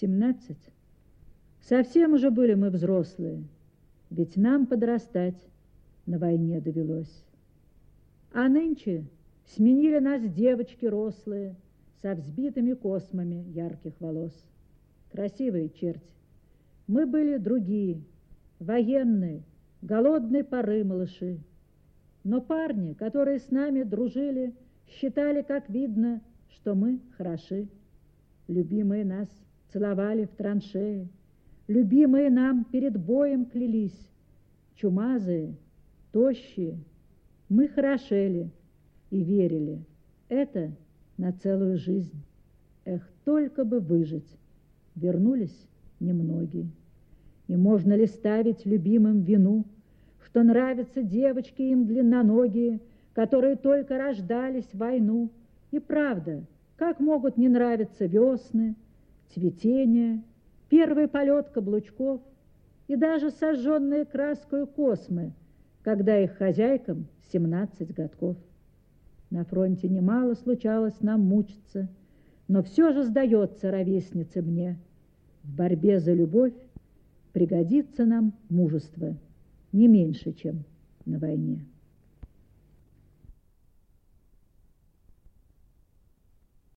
Семнадцать? Совсем уже были мы взрослые, ведь нам подрастать на войне довелось. А нынче сменили нас девочки рослые, со взбитыми космами ярких волос. Красивые черти. Мы были другие, военные, голодной поры малыши. Но парни, которые с нами дружили, считали, как видно, что мы хороши. Любимые нас целовали в траншеи, любимые нам перед боем клялись. Чумазые, тощие, мы хорошели и верили. Это на целую жизнь. Эх, только бы выжить. Вернулись немногие. И можно ли ставить любимым вину, что нравятся девочки им длинноногие, которые только рождались в войну? И правда, как могут не нравиться весны, цветение, первый полет каблучков и даже сожженные краской космы, когда их хозяйкам 17 годков. На фронте немало случалось нам мучиться, но все же сдается ровеснице мне. В борьбе за любовь пригодится нам мужество не меньше, чем на войне.